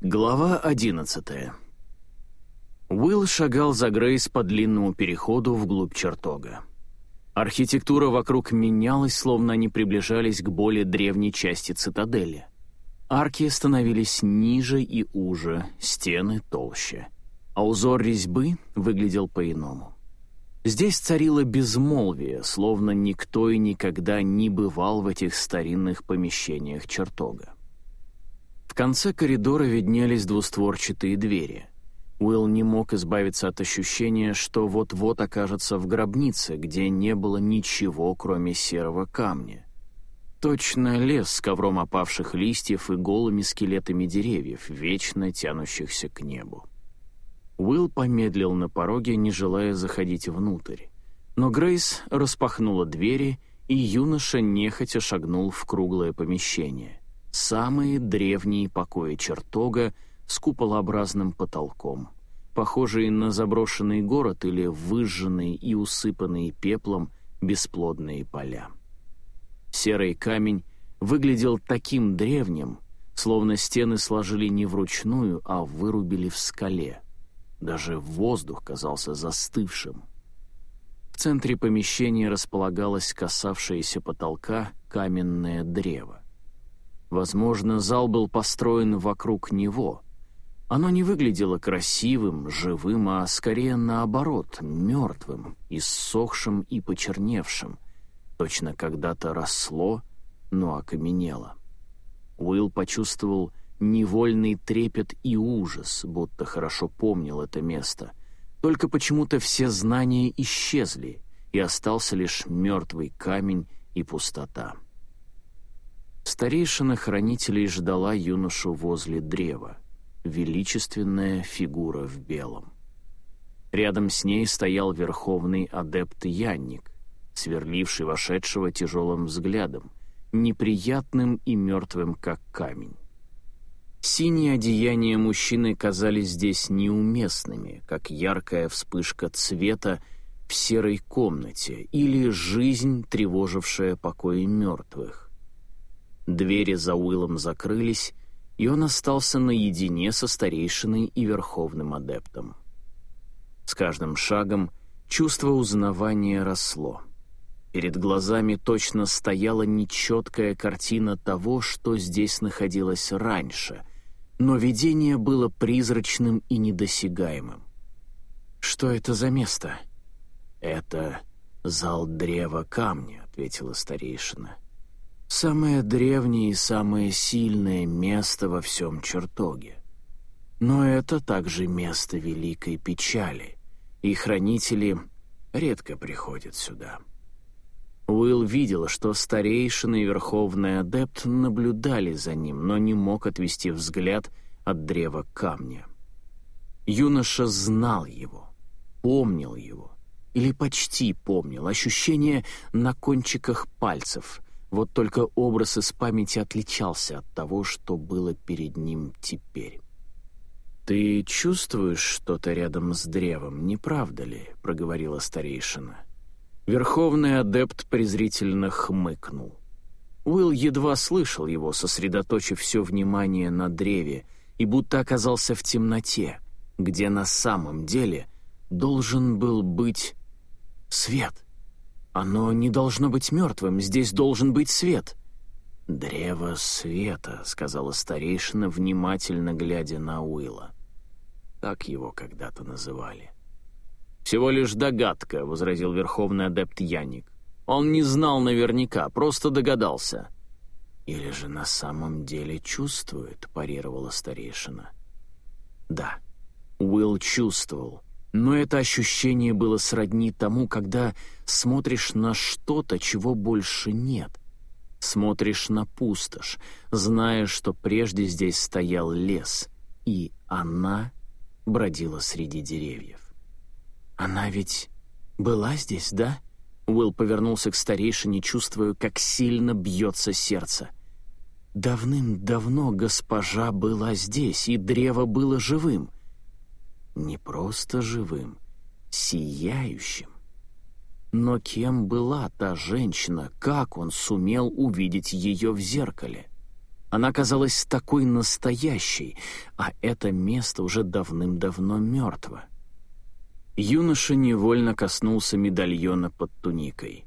Глава одиннадцатая. Уилл шагал за Грейс по длинному переходу вглубь чертога. Архитектура вокруг менялась, словно они приближались к более древней части цитадели. Арки становились ниже и уже, стены толще. А узор резьбы выглядел по-иному. Здесь царило безмолвие, словно никто и никогда не бывал в этих старинных помещениях чертога. В конце коридора виднелись двустворчатые двери. Уилл не мог избавиться от ощущения, что вот-вот окажется в гробнице, где не было ничего, кроме серого камня. Точно лес с ковром опавших листьев и голыми скелетами деревьев, вечно тянущихся к небу. Уилл помедлил на пороге, не желая заходить внутрь. Но Грейс распахнула двери, и юноша нехотя шагнул в круглое помещение самые древние покои чертога с куполообразным потолком, похожие на заброшенный город или выжженные и усыпанные пеплом бесплодные поля. Серый камень выглядел таким древним, словно стены сложили не вручную, а вырубили в скале. Даже воздух казался застывшим. В центре помещения располагалось касавшееся потолка каменное древо. Возможно, зал был построен вокруг него. Оно не выглядело красивым, живым, а скорее наоборот, мертвым, иссохшим и почерневшим. Точно когда-то росло, но окаменело. Уилл почувствовал невольный трепет и ужас, будто хорошо помнил это место. Только почему-то все знания исчезли, и остался лишь мертвый камень и пустота. Старейшина хранителей ждала юношу возле древа, величественная фигура в белом. Рядом с ней стоял верховный адепт Янник, сверливший вошедшего тяжелым взглядом, неприятным и мертвым, как камень. Синие одеяния мужчины казались здесь неуместными, как яркая вспышка цвета в серой комнате или жизнь, тревожившая покои мертвых. Двери за Уиллом закрылись, и он остался наедине со старейшиной и верховным адептом. С каждым шагом чувство узнавания росло. Перед глазами точно стояла нечеткая картина того, что здесь находилось раньше, но видение было призрачным и недосягаемым. «Что это за место?» «Это зал древа камня», — ответила старейшина. Самое древнее и самое сильное место во всем чертоге. Но это также место великой печали, и хранители редко приходят сюда. Уилл видел, что старейшина и верховный адепт наблюдали за ним, но не мог отвести взгляд от древа камня. Юноша знал его, помнил его, или почти помнил, ощущение на кончиках пальцев, вот только образ из памяти отличался от того, что было перед ним теперь. «Ты чувствуешь что-то рядом с древом, не правда ли?» — проговорила старейшина. Верховный адепт презрительно хмыкнул. Уилл едва слышал его, сосредоточив все внимание на древе, и будто оказался в темноте, где на самом деле должен был быть свет. Оно не должно быть мертвым, здесь должен быть свет». «Древо света», — сказала старейшина, внимательно глядя на Уилла. Так его когда-то называли. «Всего лишь догадка», — возразил верховный адепт Яник. «Он не знал наверняка, просто догадался». «Или же на самом деле чувствует», — парировала старейшина. «Да, Уилл чувствовал, но это ощущение было сродни тому, когда смотришь на что-то, чего больше нет. Смотришь на пустошь, зная, что прежде здесь стоял лес, и она бродила среди деревьев. «Она ведь была здесь, да?» Уилл повернулся к старейшине, чувствуя, как сильно бьется сердце. «Давным-давно госпожа была здесь, и древо было живым не просто живым, сияющим. Но кем была та женщина, как он сумел увидеть ее в зеркале? Она казалась такой настоящей, а это место уже давным-давно мертво. Юноша невольно коснулся медальона под туникой.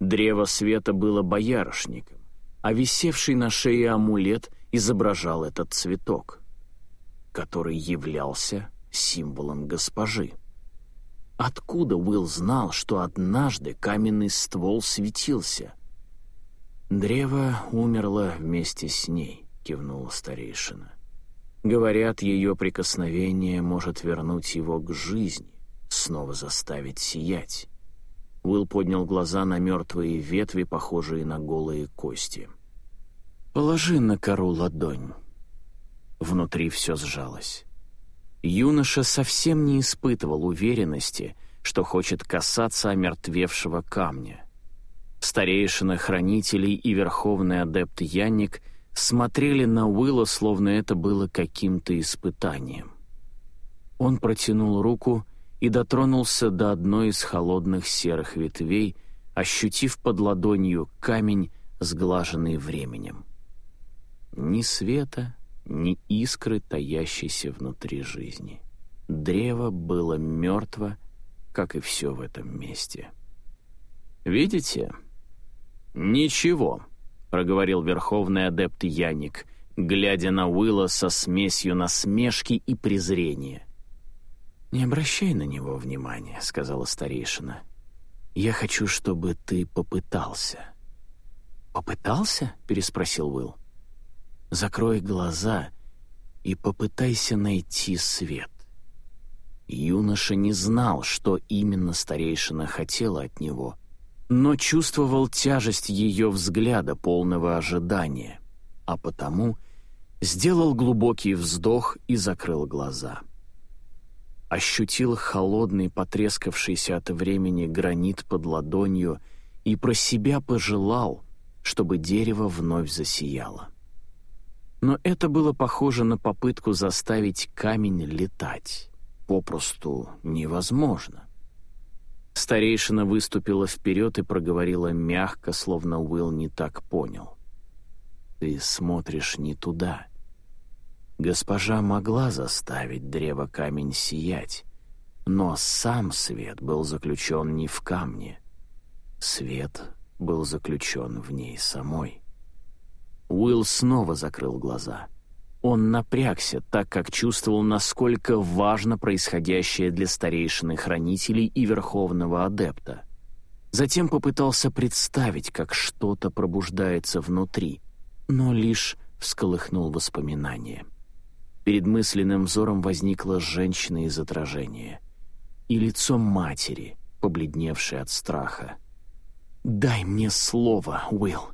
Древо света было боярышником, а висевший на шее амулет изображал этот цветок, который являлся символом госпожи. Откуда Уилл знал, что однажды каменный ствол светился? «Древо умерло вместе с ней», — кивнула старейшина. «Говорят, ее прикосновение может вернуть его к жизни, снова заставить сиять». Уилл поднял глаза на мертвые ветви, похожие на голые кости. «Положи на кору ладонь». Внутри все сжалось. Юноша совсем не испытывал уверенности, что хочет касаться омертвевшего камня. Старейшина хранителей и верховный адепт Янник смотрели на Уилла, словно это было каким-то испытанием. Он протянул руку и дотронулся до одной из холодных серых ветвей, ощутив под ладонью камень, сглаженный временем. Ни света, ни искры, таящейся внутри жизни. Древо было мертво, как и все в этом месте. «Видите?» «Ничего», — проговорил верховный адепт Яник, глядя на Уилла со смесью насмешки и презрения. «Не обращай на него внимания», — сказала старейшина. «Я хочу, чтобы ты попытался». «Попытался?» — переспросил Уилл. Закрой глаза и попытайся найти свет. Юноша не знал, что именно старейшина хотела от него, но чувствовал тяжесть ее взгляда, полного ожидания, а потому сделал глубокий вздох и закрыл глаза. Ощутил холодный, потрескавшийся от времени гранит под ладонью и про себя пожелал, чтобы дерево вновь засияло но это было похоже на попытку заставить камень летать. Попросту невозможно. Старейшина выступила вперед и проговорила мягко, словно Уилл не так понял. «Ты смотришь не туда. Госпожа могла заставить древо камень сиять, но сам свет был заключен не в камне. Свет был заключен в ней самой». Уилл снова закрыл глаза. Он напрягся, так как чувствовал, насколько важно происходящее для старейшины хранителей и верховного адепта. Затем попытался представить, как что-то пробуждается внутри, но лишь всколыхнул воспоминания. Перед мысленным взором возникла женщина из отражения и лицо матери, побледневшее от страха. «Дай мне слово, Уилл!»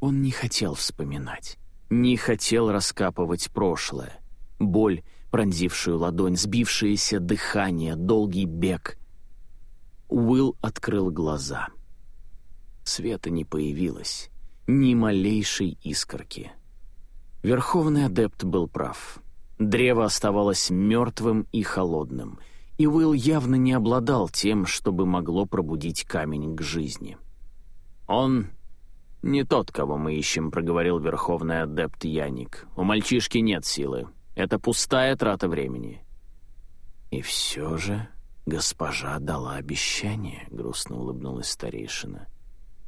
Он не хотел вспоминать, не хотел раскапывать прошлое. Боль, пронзившую ладонь, сбившееся дыхание, долгий бег. Уилл открыл глаза. Света не появилось, ни малейшей искорки. Верховный адепт был прав. Древо оставалось мертвым и холодным, и Уилл явно не обладал тем, чтобы могло пробудить камень к жизни. Он «Не тот, кого мы ищем», — проговорил верховный адепт Яник. «У мальчишки нет силы. Это пустая трата времени». «И все же госпожа дала обещание», — грустно улыбнулась старейшина.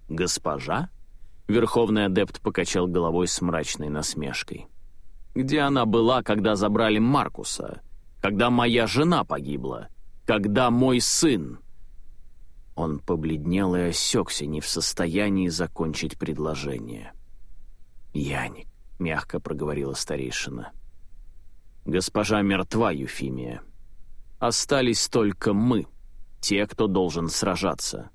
«Госпожа?» — верховный адепт покачал головой с мрачной насмешкой. «Где она была, когда забрали Маркуса? Когда моя жена погибла? Когда мой сын?» Он побледнел и осекся, не в состоянии закончить предложение. «Яник», — мягко проговорила старейшина. «Госпожа мертва, Юфимия. Остались только мы, те, кто должен сражаться.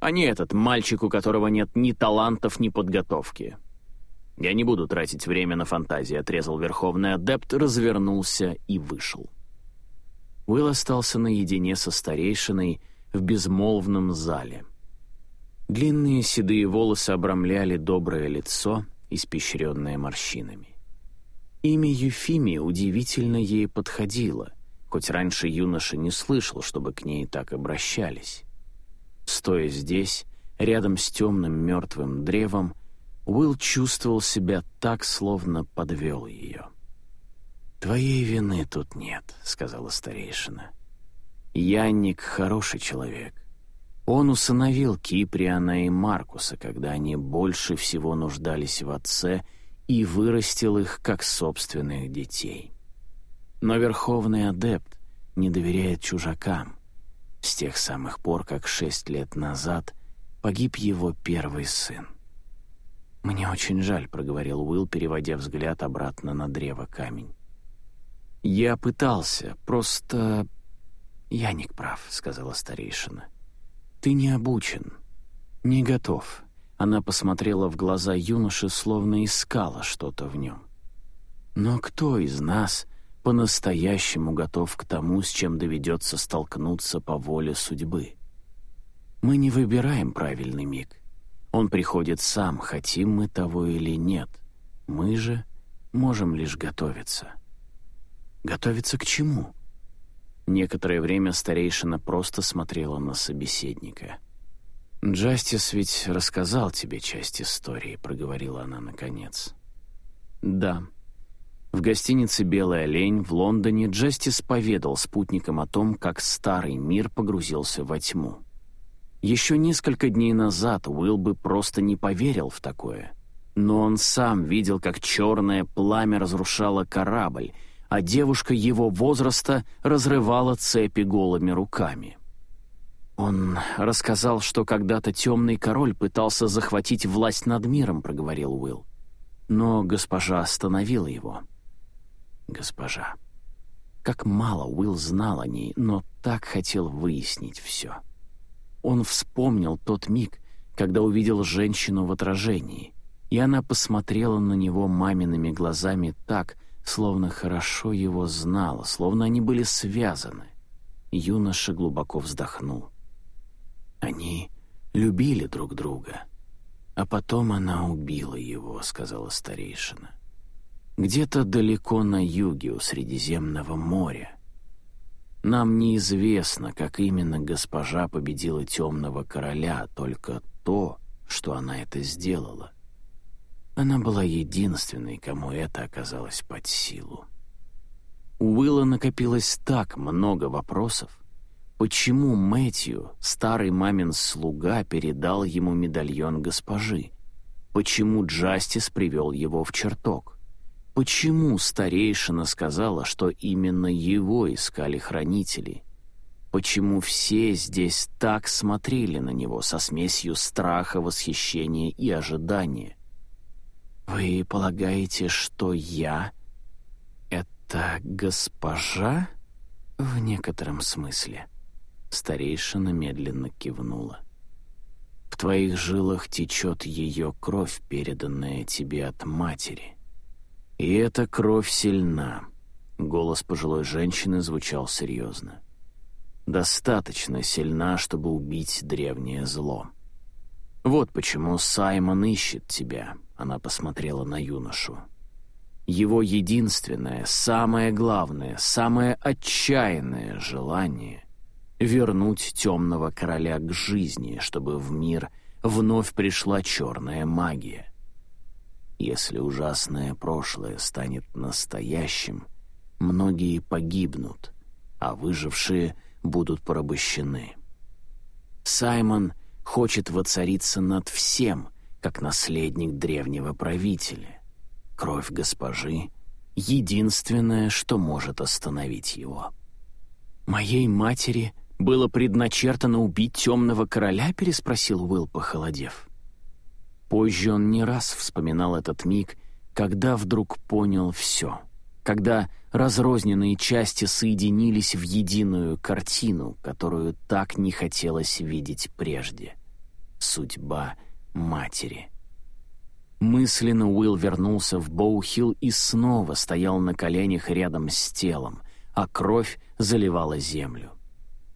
А не этот мальчик, у которого нет ни талантов, ни подготовки. Я не буду тратить время на фантазии», — отрезал Верховный Адепт, развернулся и вышел. Уилл остался наедине со старейшиной, — в безмолвном зале. Длинные седые волосы обрамляли доброе лицо, испещренное морщинами. Имя Юфимия удивительно ей подходило, хоть раньше юноша не слышал, чтобы к ней так обращались. Стоя здесь, рядом с темным мертвым древом, Уилл чувствовал себя так, словно подвел ее. «Твоей вины тут нет», — сказала старейшина. «Янник — хороший человек. Он усыновил Киприана и Маркуса, когда они больше всего нуждались в отце, и вырастил их как собственных детей. Но Верховный Адепт не доверяет чужакам. С тех самых пор, как шесть лет назад погиб его первый сын. «Мне очень жаль», — проговорил Уилл, переводя взгляд обратно на древо камень. «Я пытался, просто...» «Яник прав», — сказала старейшина. «Ты не обучен, не готов». Она посмотрела в глаза юноши, словно искала что-то в нем. «Но кто из нас по-настоящему готов к тому, с чем доведется столкнуться по воле судьбы? Мы не выбираем правильный миг. Он приходит сам, хотим мы того или нет. Мы же можем лишь готовиться». Готовиться к чему? Некоторое время старейшина просто смотрела на собеседника. «Джастис ведь рассказал тебе часть истории», — проговорила она наконец. «Да». В гостинице «Белый олень» в Лондоне Джастис поведал спутникам о том, как старый мир погрузился во тьму. Еще несколько дней назад Уилл бы просто не поверил в такое. Но он сам видел, как черное пламя разрушало корабль, а девушка его возраста разрывала цепи голыми руками. «Он рассказал, что когда-то темный король пытался захватить власть над миром», — проговорил Уилл. Но госпожа остановила его. Госпожа. Как мало Уилл знал о ней, но так хотел выяснить все. Он вспомнил тот миг, когда увидел женщину в отражении, и она посмотрела на него мамиными глазами так, словно хорошо его знала, словно они были связаны. Юноша глубоко вздохнул. Они любили друг друга. А потом она убила его, сказала старейшина. Где-то далеко на юге у Средиземного моря. Нам неизвестно, как именно госпожа победила темного короля, только то, что она это сделала. Она была единственной, кому это оказалось под силу. У Уилла накопилось так много вопросов. Почему Мэтью, старый мамин слуга, передал ему медальон госпожи? Почему Джастис привел его в чертог? Почему старейшина сказала, что именно его искали хранители? Почему все здесь так смотрели на него со смесью страха, восхищения и ожидания? «Вы полагаете, что я — это госпожа?» «В некотором смысле». Старейшина медленно кивнула. «В твоих жилах течет ее кровь, переданная тебе от матери. И эта кровь сильна». Голос пожилой женщины звучал серьезно. «Достаточно сильна, чтобы убить древнее зло. Вот почему Саймон ищет тебя, она посмотрела на юношу. Его единственное, самое главное, самое отчаянное желание — вернуть темного короля к жизни, чтобы в мир вновь пришла черная магия. Если ужасное прошлое станет настоящим, многие погибнут, а выжившие будут порабощены. Саймон хочет воцариться над всем — как наследник древнего правителя. Кровь госпожи — единственное, что может остановить его. «Моей матери было предначертано убить темного короля?» — переспросил Уилл, похолодев. Позже он не раз вспоминал этот миг, когда вдруг понял все, когда разрозненные части соединились в единую картину, которую так не хотелось видеть прежде. Судьба — матери. Мысленно Уилл вернулся в Боухилл и снова стоял на коленях рядом с телом, а кровь заливала землю.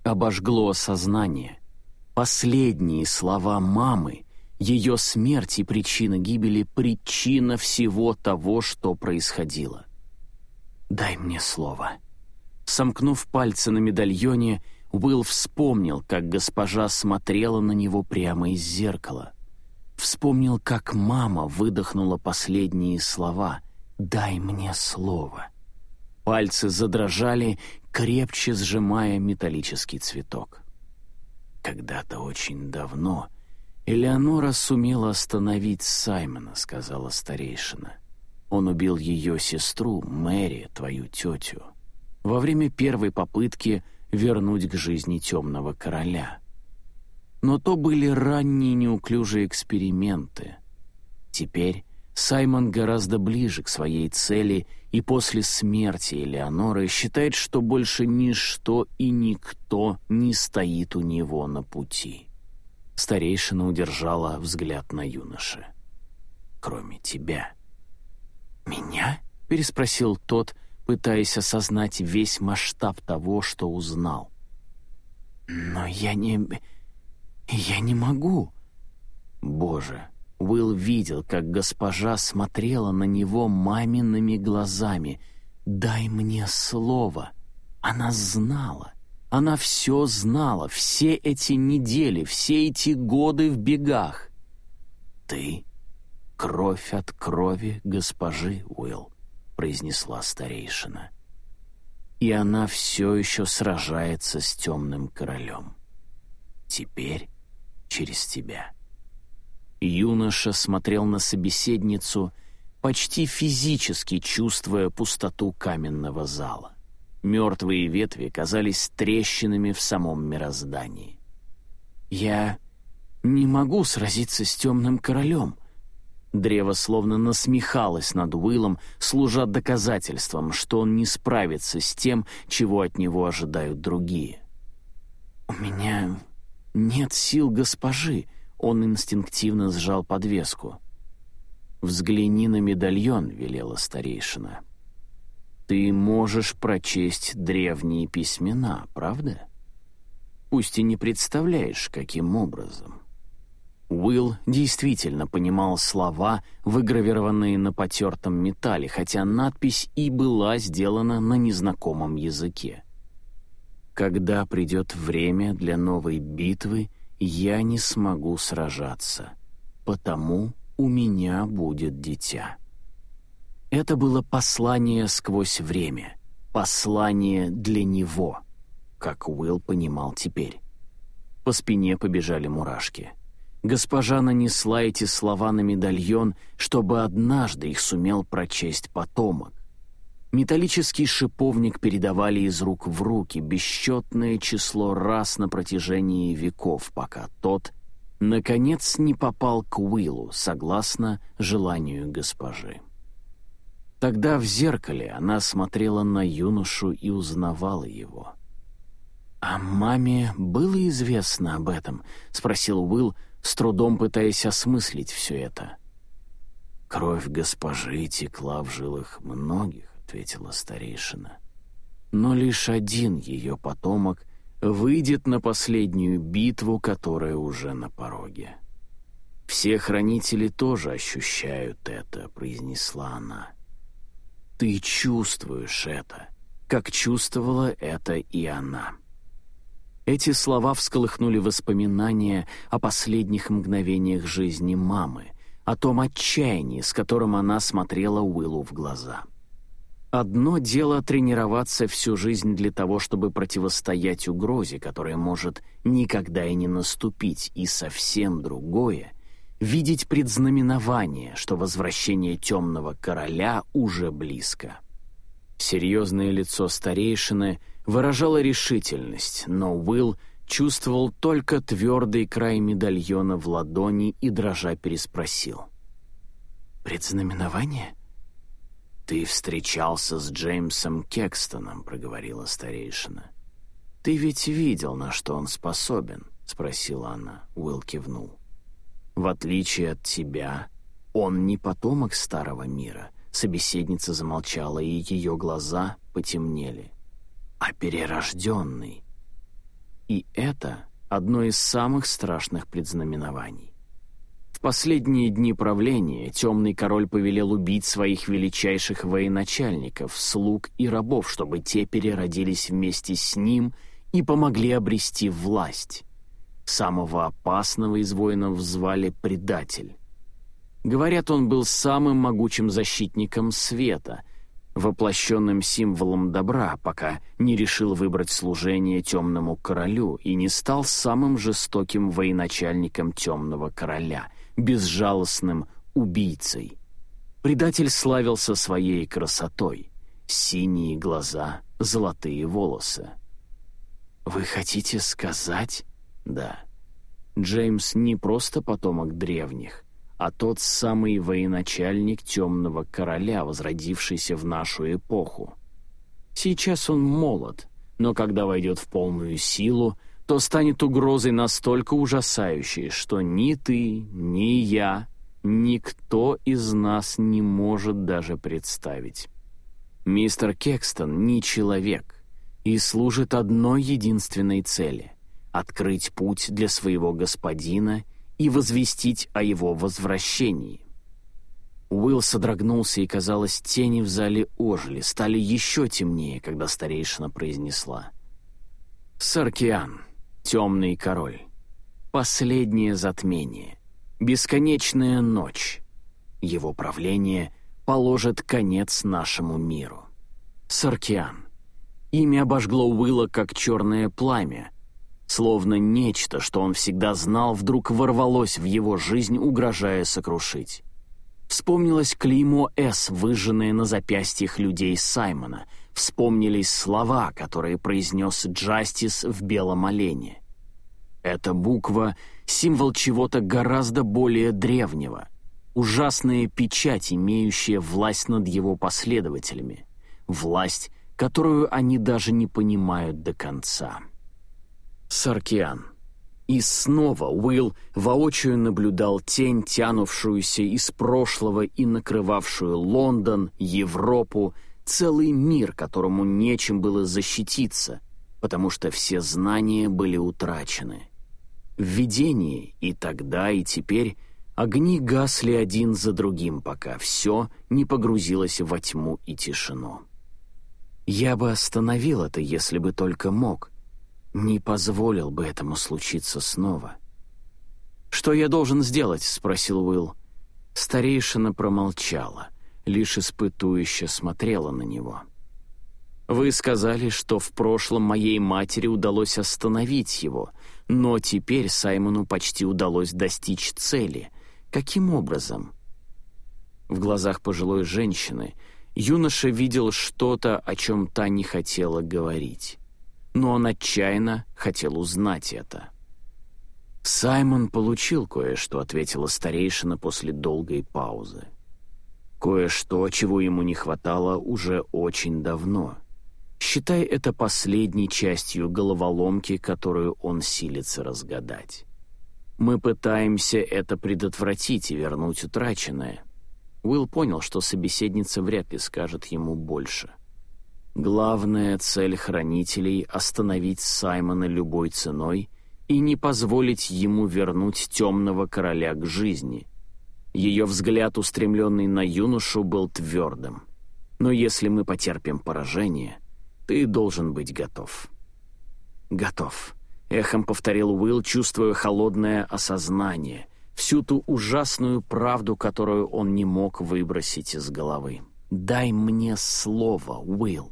Обожгло сознание. Последние слова мамы, ее смерть и причина гибели — причина всего того, что происходило. «Дай мне слово». Сомкнув пальцы на медальоне, Уилл вспомнил, как госпожа смотрела на него прямо из зеркала — Вспомнил, как мама выдохнула последние слова «Дай мне слово». Пальцы задрожали, крепче сжимая металлический цветок. Когда-то очень давно Элеонора сумела остановить Саймона, сказала старейшина. Он убил ее сестру, Мэри, твою тетю, во время первой попытки вернуть к жизни темного короля. Но то были ранние неуклюжие эксперименты. Теперь Саймон гораздо ближе к своей цели и после смерти Элеоноры считает, что больше ничто и никто не стоит у него на пути. Старейшина удержала взгляд на юноше. «Кроме тебя». «Меня?» — переспросил тот, пытаясь осознать весь масштаб того, что узнал. «Но я не... я не могу». «Боже, Уилл видел, как госпожа смотрела на него мамиными глазами. «Дай мне слово!» Она знала. Она все знала, все эти недели, все эти годы в бегах. «Ты — кровь от крови госпожи, Уилл», — произнесла старейшина. «И она все еще сражается с темным королем. Теперь через тебя». Юноша смотрел на собеседницу, почти физически чувствуя пустоту каменного зала. Мертвые ветви казались трещинами в самом мироздании. «Я не могу сразиться с темным королем», Древо словно насмехалось над Уиллом, служа доказательством, что он не справится с тем, чего от него ожидают другие. «У меня нет сил госпожи», он инстинктивно сжал подвеску. «Взгляни на медальон», — велела старейшина. «Ты можешь прочесть древние письмена, правда? Пусть и не представляешь, каким образом». Уилл действительно понимал слова, выгравированные на потертом металле, хотя надпись и была сделана на незнакомом языке. «Когда придет время для новой битвы, я не смогу сражаться, потому у меня будет дитя». Это было послание сквозь время, послание для него, как Уилл понимал теперь. По спине побежали мурашки. Госпожа нанесла эти слова на медальон, чтобы однажды их сумел прочесть потомок. Металлический шиповник передавали из рук в руки бесчетное число раз на протяжении веков, пока тот, наконец, не попал к Уиллу, согласно желанию госпожи. Тогда в зеркале она смотрела на юношу и узнавала его. «А маме было известно об этом?» — спросил Уилл, с трудом пытаясь осмыслить все это. Кровь госпожи текла в жилах многих ответила старейшина. Но лишь один ее потомок выйдет на последнюю битву, которая уже на пороге. «Все хранители тоже ощущают это», — произнесла она. «Ты чувствуешь это, как чувствовала это и она». Эти слова всколыхнули воспоминания о последних мгновениях жизни мамы, о том отчаянии, с которым она смотрела Уиллу в глаза — Одно дело тренироваться всю жизнь для того, чтобы противостоять угрозе, которая может никогда и не наступить, и совсем другое — видеть предзнаменование, что возвращение темного короля уже близко. Серьезное лицо старейшины выражало решительность, но Уилл чувствовал только твердый край медальона в ладони и дрожа переспросил. «Предзнаменование?» «Ты встречался с Джеймсом Кекстоном», — проговорила старейшина. «Ты ведь видел, на что он способен?» — спросила она. Уилл кивнул. «В отличие от тебя, он не потомок старого мира». Собеседница замолчала, и ее глаза потемнели. «А перерожденный». И это одно из самых страшных предзнаменований. В последние дни правления темный король повелел убить своих величайших военачальников, слуг и рабов, чтобы те переродились вместе с ним и помогли обрести власть. Самого опасного из воинов звали Предатель. Говорят, он был самым могучим защитником света, воплощенным символом добра, пока не решил выбрать служение темному королю и не стал самым жестоким военачальником темного короля, безжалостным убийцей. Предатель славился своей красотой. Синие глаза, золотые волосы. «Вы хотите сказать?» «Да. Джеймс не просто потомок древних, а тот самый военачальник Темного Короля, возродившийся в нашу эпоху. Сейчас он молод, но когда войдет в полную силу, то станет угрозой настолько ужасающей, что ни ты, ни я, никто из нас не может даже представить. Мистер Кекстон не человек и служит одной единственной цели — открыть путь для своего господина и возвестить о его возвращении. Уилл содрогнулся, и, казалось, тени в зале ожили, стали еще темнее, когда старейшина произнесла. «Саркиан, темный король, последнее затмение, бесконечная ночь. Его правление положит конец нашему миру. Саркиан. Имя обожгло Уилла, как черное пламя. Словно нечто, что он всегда знал, вдруг ворвалось в его жизнь, угрожая сокрушить. Вспомнилось клеймо «С», выжженное на запястьях людей Саймона. Вспомнились слова, которые произнес Джастис в белом олене. Эта буква — символ чего-то гораздо более древнего — ужасная печать, имеющая власть над его последователями, власть, которую они даже не понимают до конца. Саркиан. И снова Уилл воочию наблюдал тень, тянувшуюся из прошлого и накрывавшую Лондон, Европу, целый мир, которому нечем было защититься, потому что все знания были утрачены. В видении и тогда, и теперь Огни гасли один за другим, пока все не погрузилось во тьму и тишину. Я бы остановил это, если бы только мог. Не позволил бы этому случиться снова. «Что я должен сделать?» — спросил Уилл. Старейшина промолчала, лишь испытующе смотрела на него. «Вы сказали, что в прошлом моей матери удалось остановить его, но теперь Саймону почти удалось достичь цели — Каким образом? В глазах пожилой женщины юноша видел что-то, о чем та не хотела говорить. Но он отчаянно хотел узнать это. «Саймон получил кое-что», — ответила старейшина после долгой паузы. «Кое-что, чего ему не хватало уже очень давно. Считай это последней частью головоломки, которую он силится разгадать. Мы пытаемся это предотвратить и вернуть утраченное. Уилл понял, что собеседница вряд ли скажет ему больше. Главная цель хранителей — остановить Саймона любой ценой и не позволить ему вернуть темного короля к жизни. Ее взгляд, устремленный на юношу, был твердым. Но если мы потерпим поражение, ты должен быть готов. Готов. — эхом повторил Уилл, чувствуя холодное осознание, всю ту ужасную правду, которую он не мог выбросить из головы. «Дай мне слово, Уилл».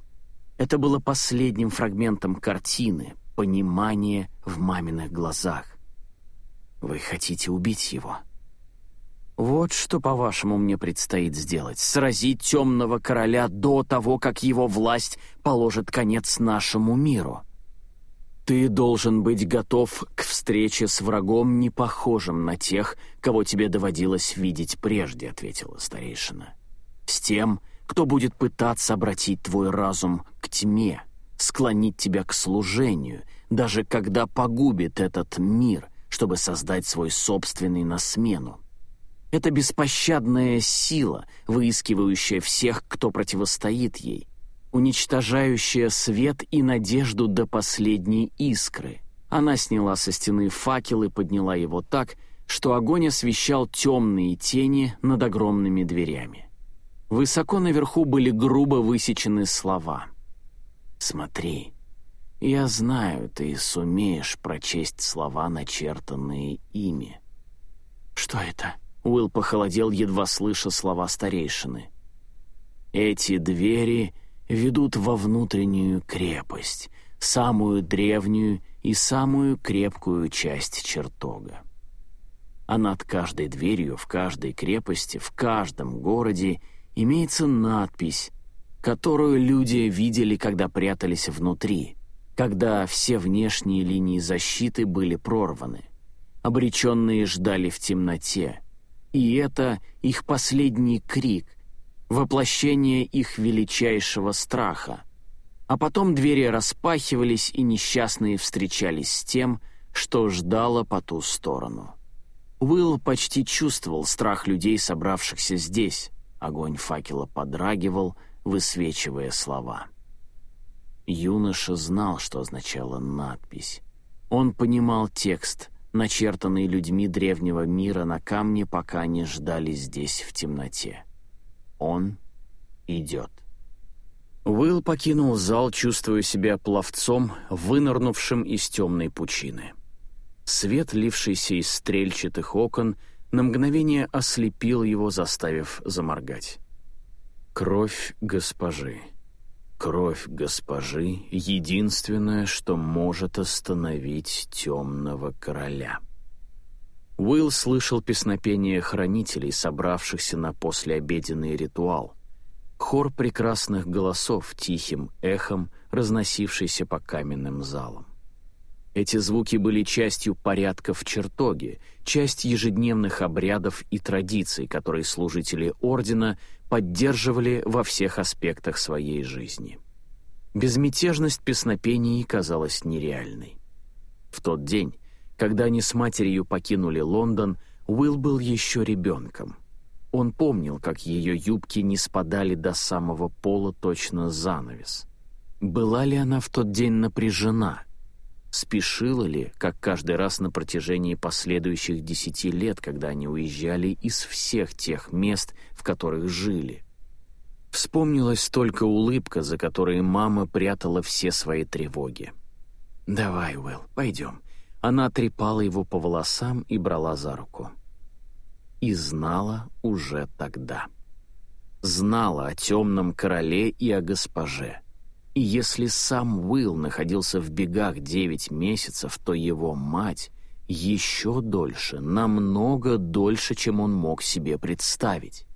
Это было последним фрагментом картины, понимание в маминых глазах. «Вы хотите убить его?» «Вот что, по-вашему, мне предстоит сделать — сразить темного короля до того, как его власть положит конец нашему миру». «Ты должен быть готов к встрече с врагом, не похожим на тех, кого тебе доводилось видеть прежде», — ответила старейшина. «С тем, кто будет пытаться обратить твой разум к тьме, склонить тебя к служению, даже когда погубит этот мир, чтобы создать свой собственный на смену. Это беспощадная сила, выискивающая всех, кто противостоит ей, уничтожающая свет и надежду до последней искры. Она сняла со стены факел и подняла его так, что огонь освещал темные тени над огромными дверями. Высоко наверху были грубо высечены слова. «Смотри, Я знаю, ты сумеешь прочесть слова, начертанные ими». «Что это?» — Уилл похолодел, едва слыша слова старейшины. «Эти двери ведут во внутреннюю крепость, самую древнюю и самую крепкую часть чертога. А над каждой дверью в каждой крепости, в каждом городе имеется надпись, которую люди видели, когда прятались внутри, когда все внешние линии защиты были прорваны. Обреченные ждали в темноте, и это их последний крик, воплощение их величайшего страха. А потом двери распахивались, и несчастные встречались с тем, что ждало по ту сторону. Уилл почти чувствовал страх людей, собравшихся здесь. Огонь факела подрагивал, высвечивая слова. Юноша знал, что означала надпись. Он понимал текст, начертанный людьми древнего мира на камне, пока они ждали здесь в темноте. Он идет. Уилл покинул зал, чувствуя себя пловцом, вынырнувшим из темной пучины. Свет, лившийся из стрельчатых окон, на мгновение ослепил его, заставив заморгать. Кровь госпожи. Кровь госпожи — единственное, что может остановить темного короля. Уилл слышал песнопение хранителей, собравшихся на послеобеденный ритуал. Хор прекрасных голосов тихим эхом, разносившийся по каменным залам. Эти звуки были частью порядка в чертоге, часть ежедневных обрядов и традиций, которые служители Ордена поддерживали во всех аспектах своей жизни. Безмятежность песнопений казалась нереальной. В тот день когда они с матерью покинули Лондон, Уилл был еще ребенком. Он помнил, как ее юбки не спадали до самого пола точно занавес. Была ли она в тот день напряжена? Спешила ли, как каждый раз на протяжении последующих десяти лет, когда они уезжали из всех тех мест, в которых жили? Вспомнилась только улыбка, за которой мама прятала все свои тревоги. «Давай, Уилл, пойдем. Она трепала его по волосам и брала за руку. И знала уже тогда. Знала о темном короле и о госпоже. И если сам Уилл находился в бегах девять месяцев, то его мать еще дольше, намного дольше, чем он мог себе представить.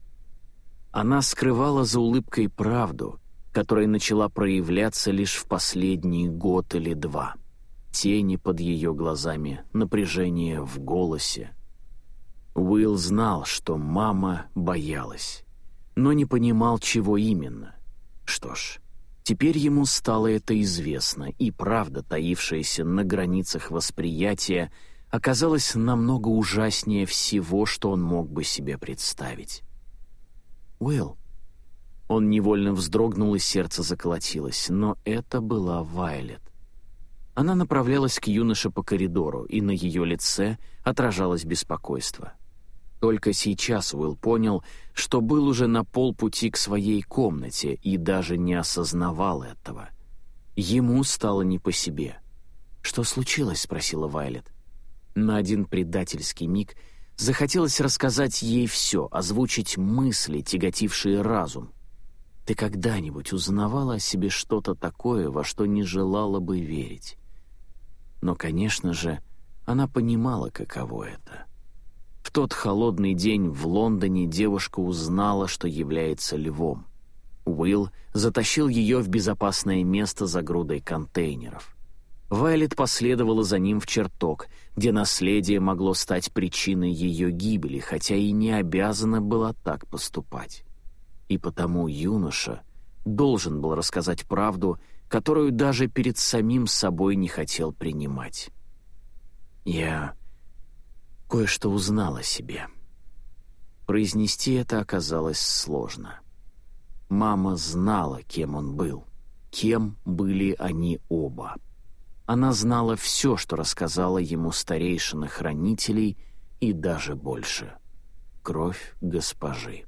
Она скрывала за улыбкой правду, которая начала проявляться лишь в последний год или два — Тени под ее глазами, напряжение в голосе. Уилл знал, что мама боялась, но не понимал, чего именно. Что ж, теперь ему стало это известно, и правда, таившаяся на границах восприятия, оказалась намного ужаснее всего, что он мог бы себе представить. «Уилл». Он невольно вздрогнул, и сердце заколотилось, но это была Вайлет. Она направлялась к юноше по коридору, и на ее лице отражалось беспокойство. Только сейчас Уилл понял, что был уже на полпути к своей комнате и даже не осознавал этого. Ему стало не по себе. «Что случилось?» — спросила Вайлет. На один предательский миг захотелось рассказать ей все, озвучить мысли, тяготившие разум. «Ты когда-нибудь узнавала о себе что-то такое, во что не желала бы верить?» Но, конечно же, она понимала, каково это. В тот холодный день в Лондоне девушка узнала, что является львом. Уилл затащил ее в безопасное место за грудой контейнеров. Вайлет последовала за ним в чертог, где наследие могло стать причиной ее гибели, хотя и не обязана была так поступать. И потому юноша должен был рассказать правду которую даже перед самим собой не хотел принимать. Я кое-что узнал о себе. Произнести это оказалось сложно. Мама знала, кем он был, кем были они оба. Она знала все, что рассказала ему старейшина хранителей, и даже больше. Кровь госпожи.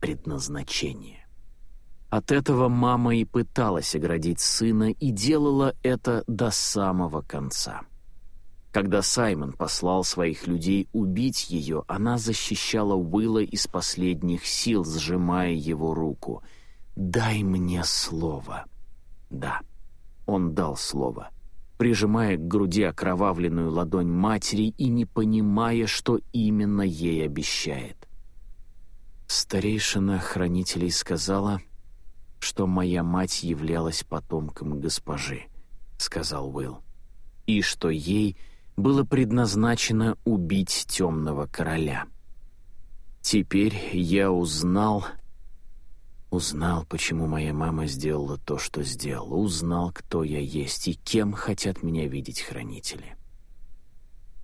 Предназначение. От этого мама и пыталась оградить сына и делала это до самого конца. Когда Саймон послал своих людей убить ее, она защищала Уилла из последних сил, сжимая его руку. «Дай мне слово». Да, он дал слово, прижимая к груди окровавленную ладонь матери и не понимая, что именно ей обещает. Старейшина хранителей сказала, что моя мать являлась потомком госпожи, сказал Уилл, и что ей было предназначено убить темного короля. Теперь я узнал, узнал, почему моя мама сделала то, что сделала, узнал, кто я есть и кем хотят меня видеть хранители.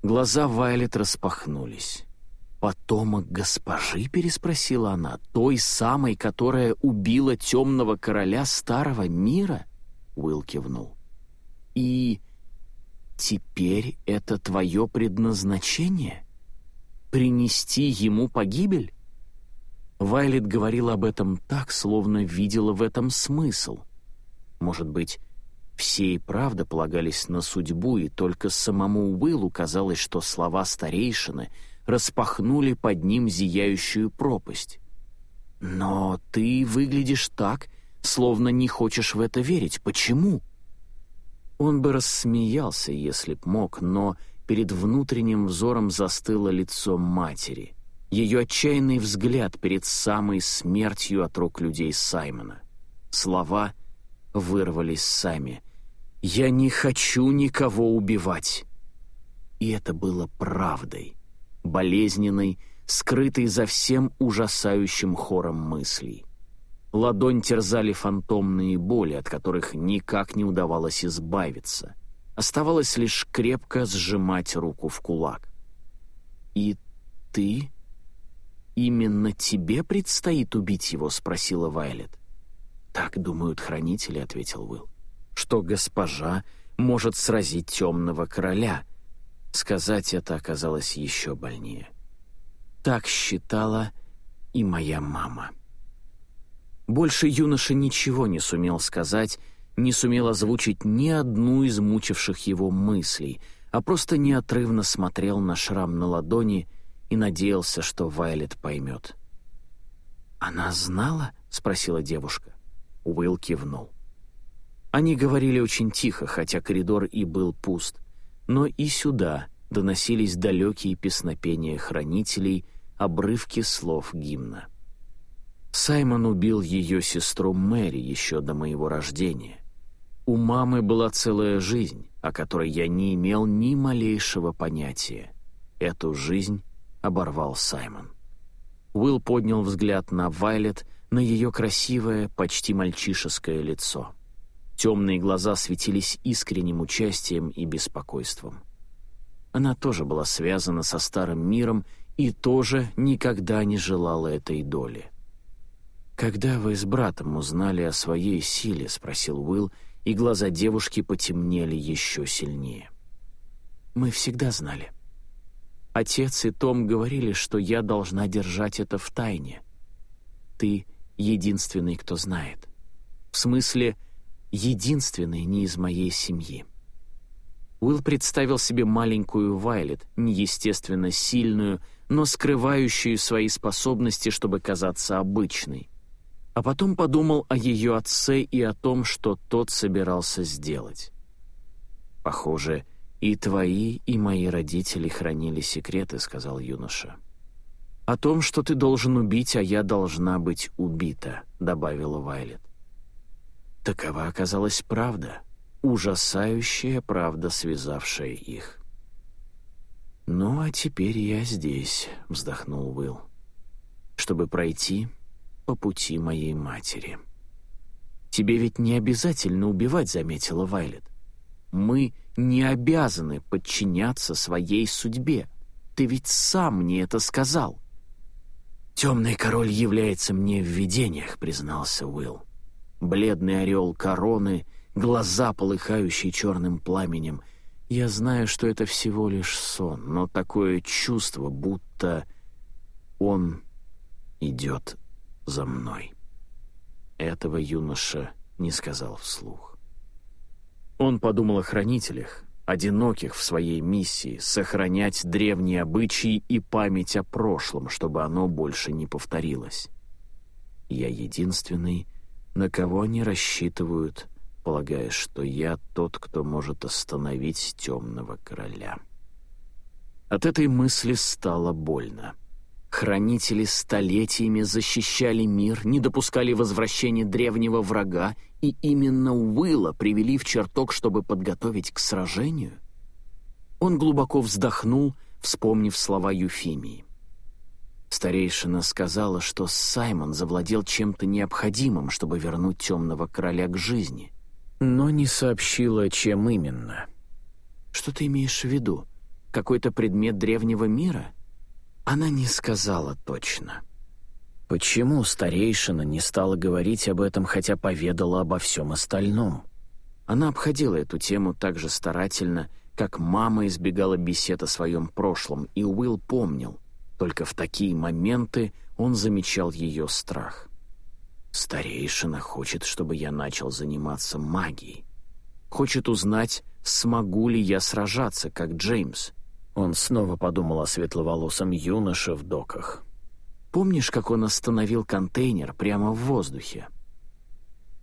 Глаза Вайлет распахнулись. «Потомок госпожи?» — переспросила она. «Той самой, которая убила темного короля старого мира?» Уилл кивнул. «И теперь это твое предназначение? Принести ему погибель?» Вайлет говорила об этом так, словно видела в этом смысл. Может быть, все и правда полагались на судьбу, и только самому Уиллу казалось, что слова старейшины — распахнули под ним зияющую пропасть. «Но ты выглядишь так, словно не хочешь в это верить. Почему?» Он бы рассмеялся, если б мог, но перед внутренним взором застыло лицо матери, ее отчаянный взгляд перед самой смертью от рук людей Саймона. Слова вырвались сами. «Я не хочу никого убивать!» И это было правдой болезненной, скрытой за всем ужасающим хором мыслей. Ладонь терзали фантомные боли, от которых никак не удавалось избавиться. Оставалось лишь крепко сжимать руку в кулак. «И ты? Именно тебе предстоит убить его?» — спросила Вайлет. «Так думают хранители», — ответил Уилл, «что госпожа может сразить темного короля, Сказать это оказалось еще больнее. Так считала и моя мама. Больше юноша ничего не сумел сказать, не сумел озвучить ни одну из мучивших его мыслей, а просто неотрывно смотрел на шрам на ладони и надеялся, что Вайлет поймет. «Она знала?» — спросила девушка. Уилл кивнул. Они говорили очень тихо, хотя коридор и был пуст но и сюда доносились далекие песнопения хранителей, обрывки слов гимна. Саймон убил ее сестру Мэри еще до моего рождения. У мамы была целая жизнь, о которой я не имел ни малейшего понятия. Эту жизнь оборвал Саймон. Уилл поднял взгляд на Вайлет, на ее красивое, почти мальчишеское лицо. Темные глаза светились искренним участием и беспокойством. Она тоже была связана со старым миром и тоже никогда не желала этой доли. «Когда вы с братом узнали о своей силе?» — спросил Уилл, и глаза девушки потемнели еще сильнее. «Мы всегда знали. Отец и Том говорили, что я должна держать это в тайне. Ты единственный, кто знает. В смысле, единственный не из моей семьи. Уилл представил себе маленькую Вайлет, неестественно сильную, но скрывающую свои способности, чтобы казаться обычной. А потом подумал о ее отце и о том, что тот собирался сделать. «Похоже, и твои, и мои родители хранили секреты», — сказал юноша. «О том, что ты должен убить, а я должна быть убита», — добавила Вайлет. Такова оказалась правда, ужасающая правда, связавшая их. «Ну, а теперь я здесь», — вздохнул Уилл, «чтобы пройти по пути моей матери». «Тебе ведь не обязательно убивать», — заметила Вайлет. «Мы не обязаны подчиняться своей судьбе. Ты ведь сам мне это сказал». «Темный король является мне в видениях», — признался Уилл бледный орел короны, глаза, полыхающие черным пламенем. Я знаю, что это всего лишь сон, но такое чувство, будто он идет за мной. этого юноша не сказал вслух. Он подумал о хранителях, одиноких в своей миссии, сохранять древние обычаи и память о прошлом, чтобы оно больше не повторилось. Я единственный, на кого они рассчитывают, полагая, что я тот, кто может остановить темного короля. От этой мысли стало больно. Хранители столетиями защищали мир, не допускали возвращения древнего врага, и именно Уилла привели в чертог, чтобы подготовить к сражению? Он глубоко вздохнул, вспомнив слова Юфимии. Старейшина сказала, что Саймон завладел чем-то необходимым, чтобы вернуть темного короля к жизни, но не сообщила, чем именно. «Что ты имеешь в виду? Какой-то предмет древнего мира?» Она не сказала точно. Почему старейшина не стала говорить об этом, хотя поведала обо всем остальном? Она обходила эту тему так же старательно, как мама избегала бесед о своем прошлом, и Уилл помнил. Только в такие моменты он замечал ее страх. «Старейшина хочет, чтобы я начал заниматься магией. Хочет узнать, смогу ли я сражаться, как Джеймс. Он снова подумал о светловолосом юноше в доках. «Помнишь, как он остановил контейнер прямо в воздухе?»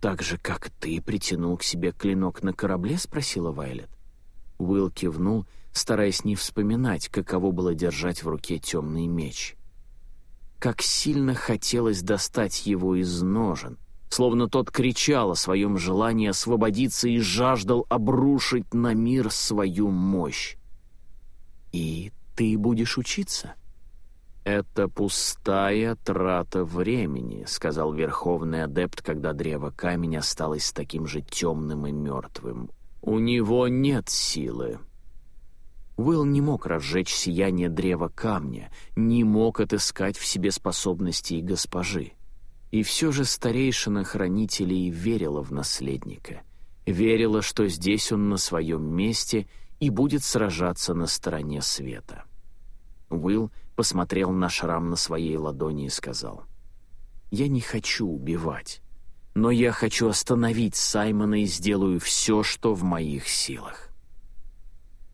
«Так же, как ты притянул к себе клинок на корабле?» — спросила Вайлет. Уилл кивнул, стараясь не вспоминать, каково было держать в руке темный меч. Как сильно хотелось достать его из ножен, словно тот кричал о своем желании освободиться и жаждал обрушить на мир свою мощь. «И ты будешь учиться?» «Это пустая трата времени», — сказал Верховный Адепт, когда древо камень осталось таким же темным и мертвым. «У него нет силы». Уилл не мог разжечь сияние древа камня, не мог отыскать в себе способности и госпожи. И все же старейшина хранителей верила в наследника. Верила, что здесь он на своем месте — и будет сражаться на стороне света. Уилл посмотрел на шрам на своей ладони и сказал, «Я не хочу убивать, но я хочу остановить Саймона и сделаю все, что в моих силах».